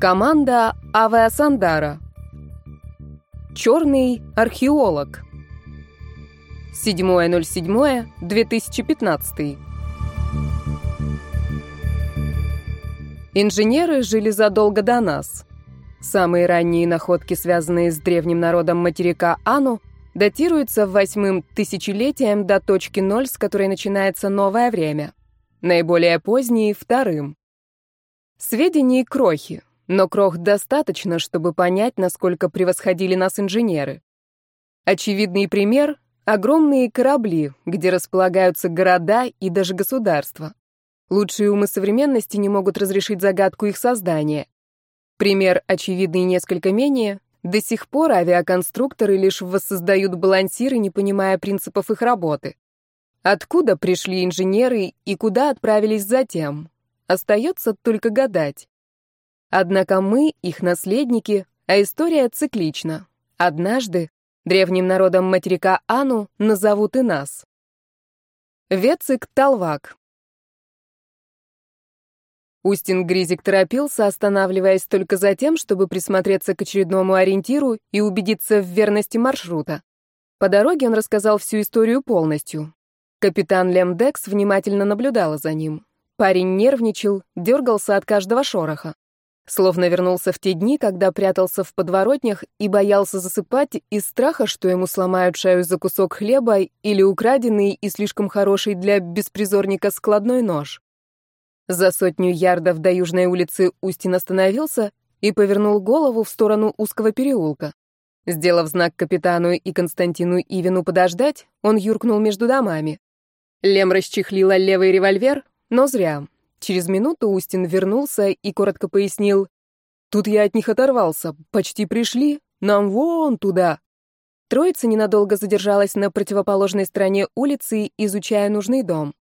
Команда Авиасандара. Черный археолог. 7.07.2015. Инженеры жили задолго до нас. Самые ранние находки, связанные с древним народом материка Ану, датируются восьмым тысячелетием до точки ноль, с которой начинается новое время. Наиболее поздние — вторым. Сведений крохи, но крох достаточно, чтобы понять, насколько превосходили нас инженеры. Очевидный пример — огромные корабли, где располагаются города и даже государства. Лучшие умы современности не могут разрешить загадку их создания. Пример, очевидный несколько менее, до сих пор авиаконструкторы лишь воссоздают балансиры, не понимая принципов их работы. Откуда пришли инженеры и куда отправились затем? Остается только гадать. Однако мы, их наследники, а история циклична. Однажды древним народом материка Ану назовут и нас. Вецик Талвак. Устин Гризик торопился, останавливаясь только за тем, чтобы присмотреться к очередному ориентиру и убедиться в верности маршрута. По дороге он рассказал всю историю полностью. Капитан Лемдекс внимательно наблюдала за ним. Парень нервничал, дергался от каждого шороха. Словно вернулся в те дни, когда прятался в подворотнях и боялся засыпать из страха, что ему сломают шею за кусок хлеба или украденный и слишком хороший для беспризорника складной нож. За сотню ярдов до южной улицы Устин остановился и повернул голову в сторону узкого переулка. Сделав знак капитану и Константину Ивину подождать, он юркнул между домами. Лем расчехлила левый револьвер, но зря. Через минуту Устин вернулся и коротко пояснил. «Тут я от них оторвался. Почти пришли. Нам вон туда». Троица ненадолго задержалась на противоположной стороне улицы, изучая нужный дом.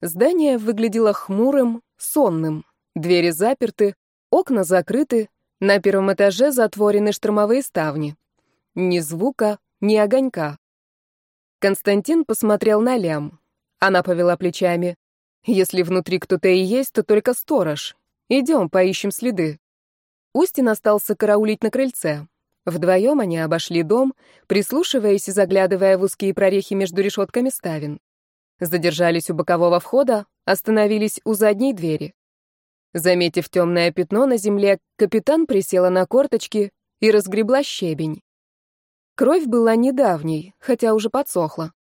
Здание выглядело хмурым, сонным. Двери заперты, окна закрыты, на первом этаже затворены штормовые ставни. Ни звука, ни огонька. Константин посмотрел на Лям. Она повела плечами. Если внутри кто-то и есть, то только сторож. Идем, поищем следы. Устин остался караулить на крыльце. Вдвоем они обошли дом, прислушиваясь и заглядывая в узкие прорехи между решетками ставен. Задержались у бокового входа, остановились у задней двери. Заметив темное пятно на земле, капитан присела на корточки и разгребла щебень. Кровь была недавней, хотя уже подсохла.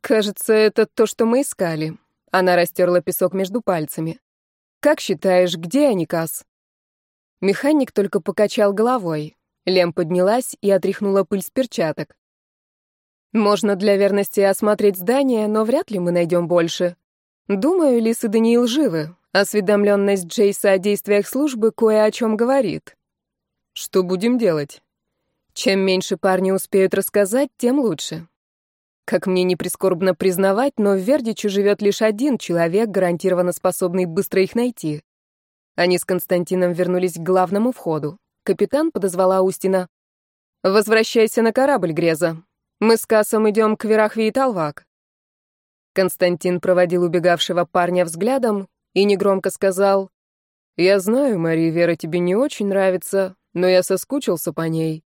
«Кажется, это то, что мы искали», она растерла песок между пальцами. «Как считаешь, где они, Касс?» Механик только покачал головой. Лем поднялась и отряхнула пыль с перчаток. «Можно для верности осмотреть здание, но вряд ли мы найдем больше. Думаю, Лис и Даниил живы. Осведомленность Джейса о действиях службы кое о чем говорит. Что будем делать? Чем меньше парни успеют рассказать, тем лучше. Как мне не прискорбно признавать, но в Вердичу живет лишь один человек, гарантированно способный быстро их найти. Они с Константином вернулись к главному входу. Капитан подозвала Устина. «Возвращайся на корабль, Греза. Мы с Кассом идем к Верахве и Талвак». Константин проводил убегавшего парня взглядом и негромко сказал, «Я знаю, Мария Вера тебе не очень нравится, но я соскучился по ней.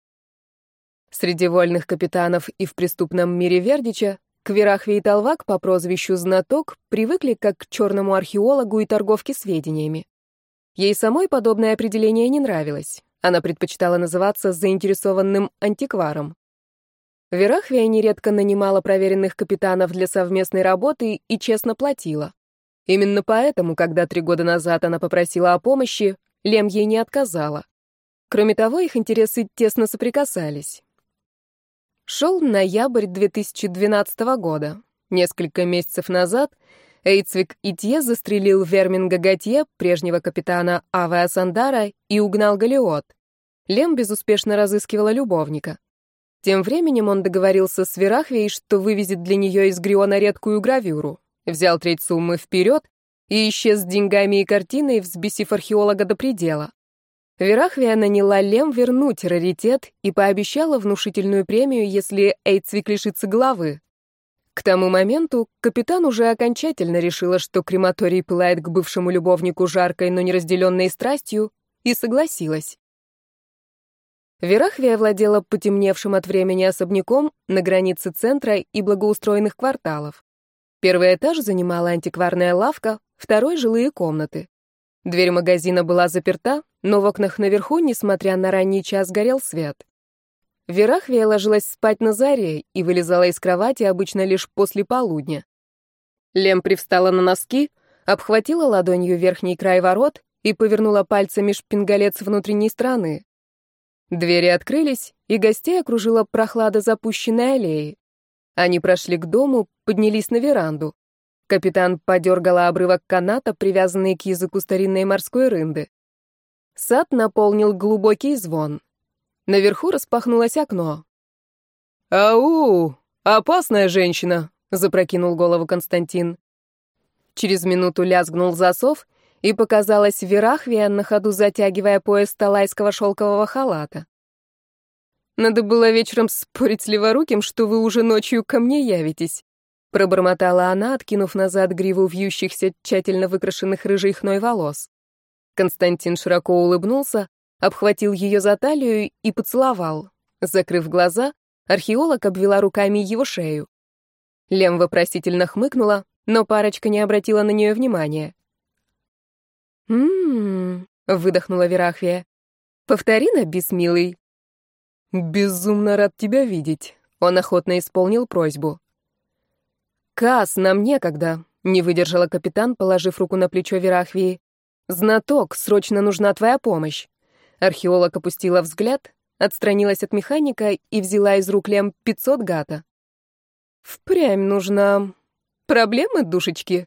Среди вольных капитанов и в преступном мире Вердича к Верахве и Толвак по прозвищу Знаток привыкли как к черному археологу и торговке сведениями. Ей самой подобное определение не нравилось. Она предпочитала называться заинтересованным антикваром. Верахвия нередко нанимала проверенных капитанов для совместной работы и честно платила. Именно поэтому, когда три года назад она попросила о помощи, Лем ей не отказала. Кроме того, их интересы тесно соприкасались. Шел ноябрь 2012 года. Несколько месяцев назад Эйцвик Итье застрелил Верминга Готье, прежнего капитана Авеа Сандара, и угнал Галиот. Лем безуспешно разыскивала любовника. Тем временем он договорился с Верахвей, что вывезет для нее из Гриона редкую гравюру, взял треть суммы вперед и исчез с деньгами и картиной, взбесив археолога до предела. Верахвия наняла Лем вернуть раритет и пообещала внушительную премию, если Эйцвик лишится головы. К тому моменту капитан уже окончательно решила, что крематорий пылает к бывшему любовнику жаркой, но неразделенной страстью, и согласилась. Верахвия владела потемневшим от времени особняком на границе центра и благоустроенных кварталов. Первый этаж занимала антикварная лавка, второй — жилые комнаты. Дверь магазина была заперта, но в окнах наверху, несмотря на ранний час, горел свет. Верахвия ложилась спать на заре и вылезала из кровати обычно лишь после полудня. Лем привстала на носки, обхватила ладонью верхний край ворот и повернула пальцами шпингалет внутренней стороны. Двери открылись, и гостей окружила прохлада запущенной аллеи. Они прошли к дому, поднялись на веранду. Капитан подергала обрывок каната, привязанный к языку старинной морской рынды. Сад наполнил глубокий звон. Наверху распахнулось окно. «Ау! Опасная женщина!» — запрокинул голову Константин. Через минуту лязгнул засов, и показалась Верахвия, на ходу затягивая пояс талайского шелкового халата. «Надо было вечером спорить с леворуким, что вы уже ночью ко мне явитесь», пробормотала она, откинув назад гриву вьющихся, тщательно выкрашенных рыжей хной волос. Константин широко улыбнулся, обхватил ее за талию и поцеловал. Закрыв глаза, археолог обвела руками его шею. Лем вопросительно хмыкнула, но парочка не обратила на нее внимания. «М-м-м», выдохнула Верахвия. «Повтори на бис, милый». «Безумно рад тебя видеть», — он охотно исполнил просьбу. «Кас, нам некогда», — не выдержала капитан, положив руку на плечо Верахвии. «Знаток, срочно нужна твоя помощь». Археолог опустила взгляд, отстранилась от механика и взяла из рук лем 500 гата. «Впрямь нужна... проблемы, душечки?»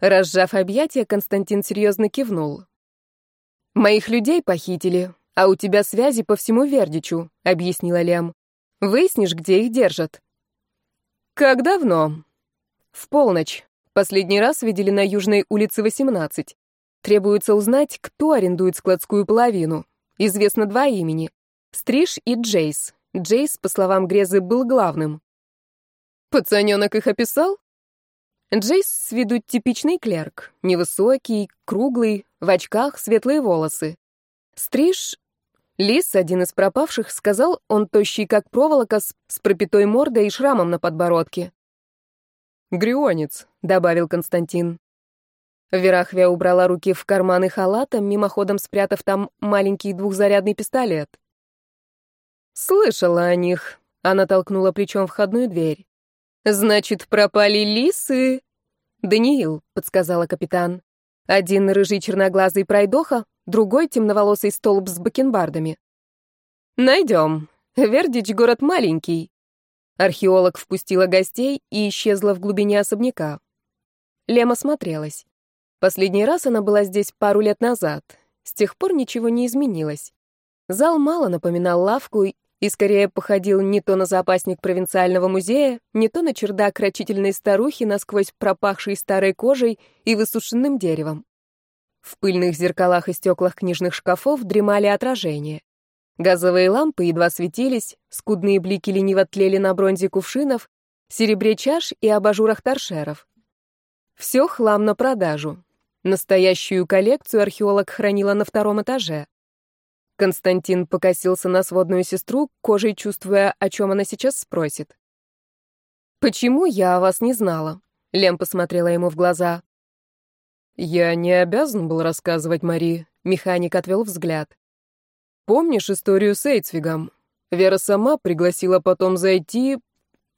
Разжав объятия, Константин серьезно кивнул. «Моих людей похитили, а у тебя связи по всему Вердичу», — объяснила Лем. «Выяснишь, где их держат». «Как давно?» «В полночь. Последний раз видели на Южной улице 18. Требуется узнать, кто арендует складскую половину. Известно два имени. Стриж и Джейс. Джейс, по словам Грезы, был главным. «Пацаненок их описал?» Джейс с виду типичный клерк. Невысокий, круглый, в очках, светлые волосы. Стриж... Лис, один из пропавших, сказал, он тощий, как проволока, с, с пропитой мордой и шрамом на подбородке. «Грионец», — добавил Константин. Верахвия убрала руки в карманы халата, мимоходом спрятав там маленький двухзарядный пистолет. «Слышала о них», — она толкнула плечом входную дверь. «Значит, пропали лисы?» «Даниил», — подсказала капитан. «Один рыжий черноглазый пройдоха, другой темноволосый столб с бакенбардами». «Найдем. Вердич — город маленький». Археолог впустила гостей и исчезла в глубине особняка. Лема смотрелась. Последний раз она была здесь пару лет назад. С тех пор ничего не изменилось. Зал мало напоминал лавку и скорее походил не то на запасник провинциального музея, не то на чердак рачительной старухи, насквозь пропахшей старой кожей и высушенным деревом. В пыльных зеркалах и стеклах книжных шкафов дремали отражения. Газовые лампы едва светились, скудные блики лениво тлели на бронзе кувшинов, серебре чаш и абажурах торшеров. Все хлам на продажу. Настоящую коллекцию археолог хранила на втором этаже. Константин покосился на сводную сестру, кожей чувствуя, о чем она сейчас спросит. «Почему я о вас не знала?» Лем посмотрела ему в глаза. «Я не обязан был рассказывать Мари», — механик отвел взгляд. «Помнишь историю с Эйцвигом? Вера сама пригласила потом зайти,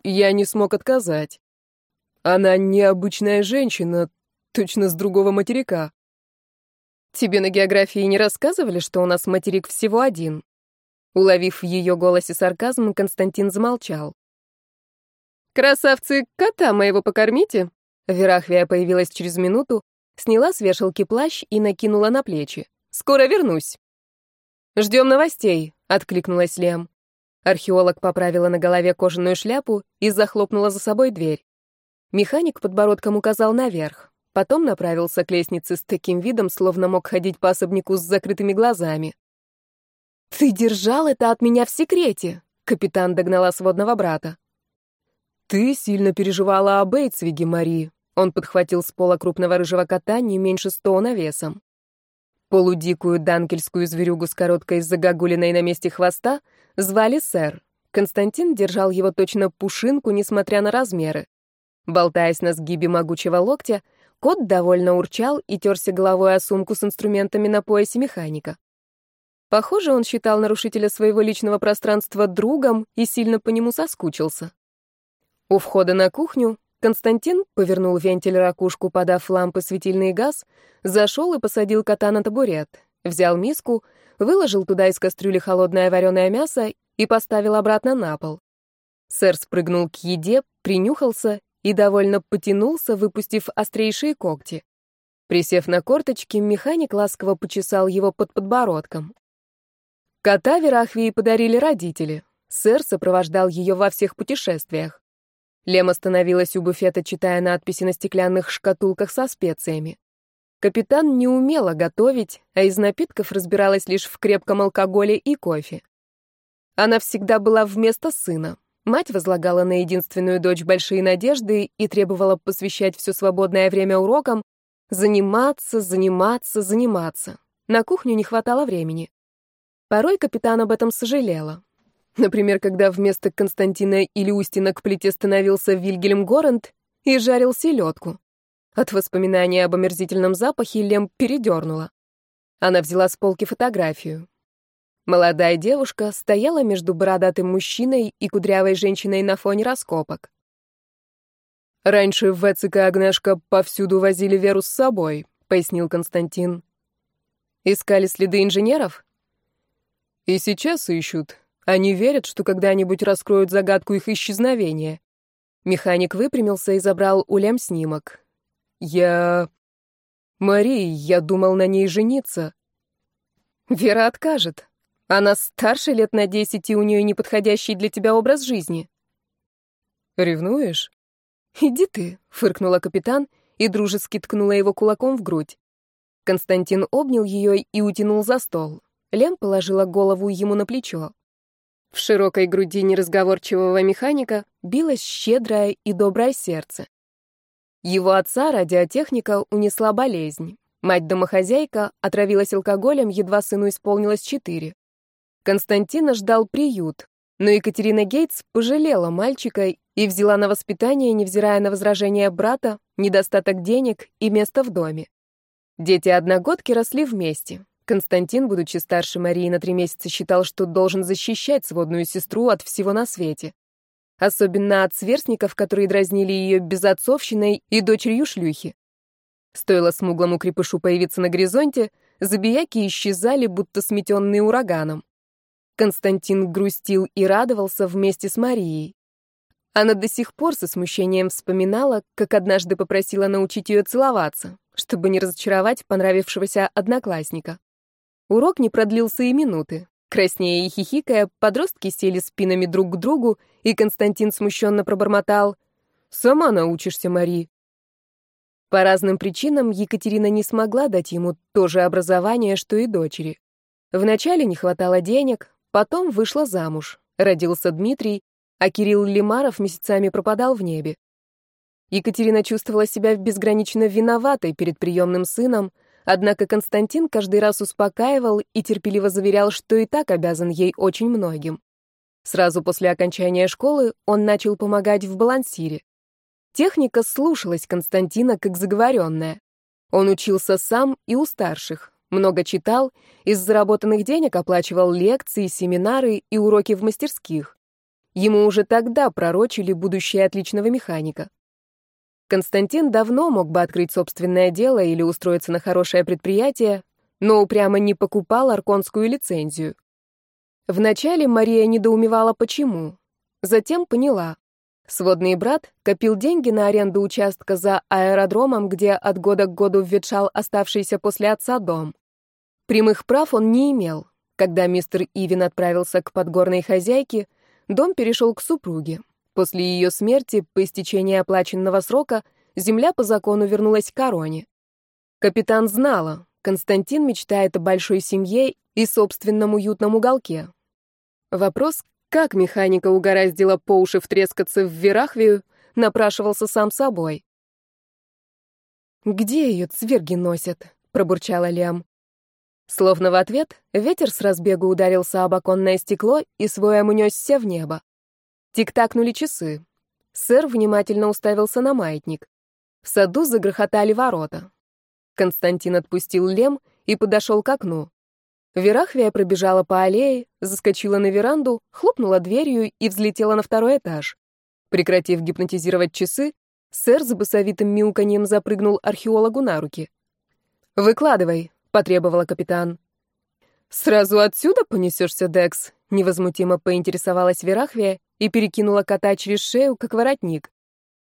я не смог отказать. Она необычная женщина, точно с другого материка. Тебе на географии не рассказывали, что у нас материк всего один? Уловив в ее голосе сарказм, Константин замолчал. «Красавцы, кота моего покормите!» Верахвия появилась через минуту, сняла с вешалки плащ и накинула на плечи. «Скоро вернусь!» «Ждем новостей», — откликнулась Лем. Археолог поправила на голове кожаную шляпу и захлопнула за собой дверь. Механик подбородком указал наверх. Потом направился к лестнице с таким видом, словно мог ходить по особняку с закрытыми глазами. «Ты держал это от меня в секрете!» — капитан догнала сводного брата. «Ты сильно переживала о Бейтсвиге, Мари». Он подхватил с пола крупного рыжего кота не меньше Стоуна весом. Полудикую данкельскую зверюгу с короткой загогулиной на месте хвоста звали сэр. Константин держал его точно пушинку, несмотря на размеры. Болтаясь на сгибе могучего локтя, кот довольно урчал и терся головой о сумку с инструментами на поясе механика. Похоже, он считал нарушителя своего личного пространства другом и сильно по нему соскучился. У входа на кухню Константин повернул вентиль-ракушку, подав лампы светильный газ, зашел и посадил кота на табурет, взял миску, выложил туда из кастрюли холодное вареное мясо и поставил обратно на пол. Сэр спрыгнул к еде, принюхался и довольно потянулся, выпустив острейшие когти. Присев на корточки, механик ласково почесал его под подбородком. Кота Верахвии подарили родители. Сэр сопровождал ее во всех путешествиях. Лем остановилась у буфета, читая надписи на стеклянных шкатулках со специями. Капитан не умела готовить, а из напитков разбиралась лишь в крепком алкоголе и кофе. Она всегда была вместо сына. Мать возлагала на единственную дочь большие надежды и требовала посвящать все свободное время урокам, заниматься, заниматься, заниматься. На кухню не хватало времени. Порой капитан об этом сожалела. Например, когда вместо Константина или Устина к плите становился Вильгельм Горент и жарил селедку. От воспоминания об омерзительном запахе Лем передернула. Она взяла с полки фотографию. Молодая девушка стояла между бородатым мужчиной и кудрявой женщиной на фоне раскопок. «Раньше в и Агнешка повсюду возили Веру с собой», — пояснил Константин. «Искали следы инженеров?» «И сейчас ищут. Они верят, что когда-нибудь раскроют загадку их исчезновения». Механик выпрямился и забрал у Лем снимок. «Я... Мари, я думал на ней жениться». «Вера откажет», она старше лет на десять, и у нее неподходящий для тебя образ жизни. Ревнуешь? Иди ты, фыркнула капитан и дружески ткнула его кулаком в грудь. Константин обнял ее и утянул за стол. Лем положила голову ему на плечо. В широкой груди неразговорчивого механика билось щедрое и доброе сердце. Его отца, радиотехника, унесла болезнь. Мать-домохозяйка отравилась алкоголем, едва сыну исполнилось четыре. Константина ждал приют, но Екатерина Гейтс пожалела мальчика и взяла на воспитание, невзирая на возражения брата, недостаток денег и места в доме. Дети-одногодки росли вместе. Константин, будучи старше Марии на три месяца, считал, что должен защищать сводную сестру от всего на свете. Особенно от сверстников, которые дразнили ее безотцовщиной и дочерью шлюхи. Стоило смуглому крепышу появиться на горизонте, забияки исчезали, будто сметенные ураганом. Константин грустил и радовался вместе с Марией. Она до сих пор со смущением вспоминала, как однажды попросила научить ее целоваться, чтобы не разочаровать понравившегося одноклассника. Урок не продлился и минуты. Краснея и хихикая, подростки сели спинами друг к другу, и Константин смущенно пробормотал «Сама научишься, Мари». По разным причинам Екатерина не смогла дать ему то же образование, что и дочери. Вначале не хватало денег, Потом вышла замуж, родился Дмитрий, а Кирилл Лимаров месяцами пропадал в небе. Екатерина чувствовала себя безгранично виноватой перед приемным сыном, однако Константин каждый раз успокаивал и терпеливо заверял, что и так обязан ей очень многим. Сразу после окончания школы он начал помогать в балансире. Техника слушалась Константина как заговоренная. Он учился сам и у старших, много читал, из заработанных денег оплачивал лекции, семинары и уроки в мастерских. Ему уже тогда пророчили будущее отличного механика. Константин давно мог бы открыть собственное дело или устроиться на хорошее предприятие, но упрямо не покупал арконскую лицензию. Вначале Мария недоумевала, почему. Затем поняла. Сводный брат копил деньги на аренду участка за аэродромом, где от года к году ветшал оставшийся после отца дом. Прямых прав он не имел. Когда мистер Ивин отправился к подгорной хозяйке, дом перешел к супруге. После ее смерти, по истечении оплаченного срока, земля по закону вернулась к короне. Капитан знала, Константин мечтает о большой семье и собственном уютном уголке. Вопрос, как механика угораздила по уши втрескаться в Верахвию, напрашивался сам собой. «Где ее цверги носят?» — пробурчала Лям. Словно в ответ, ветер с разбегу ударился об оконное стекло и своем унесся в небо. Тик-такнули часы. Сэр внимательно уставился на маятник. В саду загрохотали ворота. Константин отпустил лем и подошел к окну. Верахвия пробежала по аллее, заскочила на веранду, хлопнула дверью и взлетела на второй этаж. Прекратив гипнотизировать часы, сэр с басовитым мяуканьем запрыгнул археологу на руки. «Выкладывай», — потребовала капитан. «Сразу отсюда понесешься, Декс?» — невозмутимо поинтересовалась Верахвия и перекинула кота через шею, как воротник.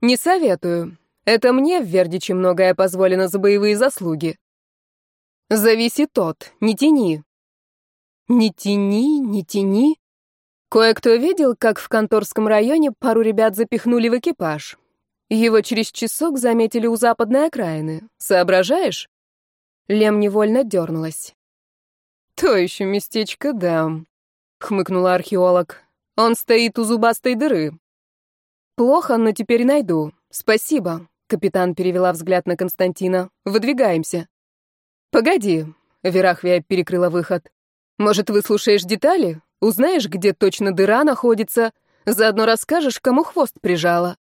«Не советую. Это мне в Вердиче многое позволено за боевые заслуги». «Зависи тот, не тяни», не тяни, не тяни. Кое-кто видел, как в конторском районе пару ребят запихнули в экипаж. Его через часок заметили у западной окраины. Соображаешь? Лем невольно дернулась. «То еще местечко, да», — хмыкнула археолог. «Он стоит у зубастой дыры». «Плохо, но теперь найду. Спасибо», — капитан перевела взгляд на Константина. «Выдвигаемся». «Погоди», — Верахвия перекрыла выход. Может, выслушаешь детали? Узнаешь, где точно дыра находится? Заодно расскажешь, кому хвост прижала.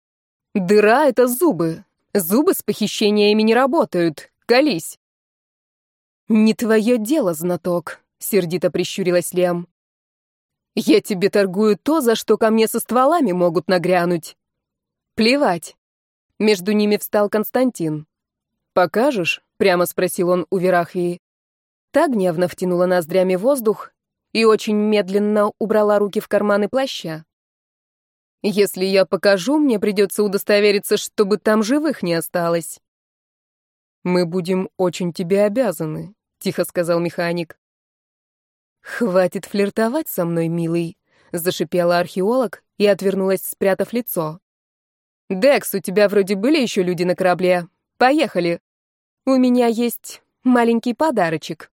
Дыра — это зубы. Зубы с похищениями не работают. Колись. «Не твое дело, знаток», — сердито прищурилась Лем. «Я тебе торгую то, за что ко мне со стволами могут нагрянуть». «Плевать». Между ними встал Константин. «Покажешь?» — прямо спросил он у Верахвии. Та гневно втянула ноздрями воздух и очень медленно убрала руки в карманы плаща. «Если я покажу, мне придется удостовериться, чтобы там живых не осталось». «Мы будем очень тебе обязаны», — тихо сказал механик. «Хватит флиртовать со мной, милый», — зашипела археолог и отвернулась, спрятав лицо. «Декс, у тебя вроде были еще люди на корабле. Поехали. У меня есть маленький подарочек».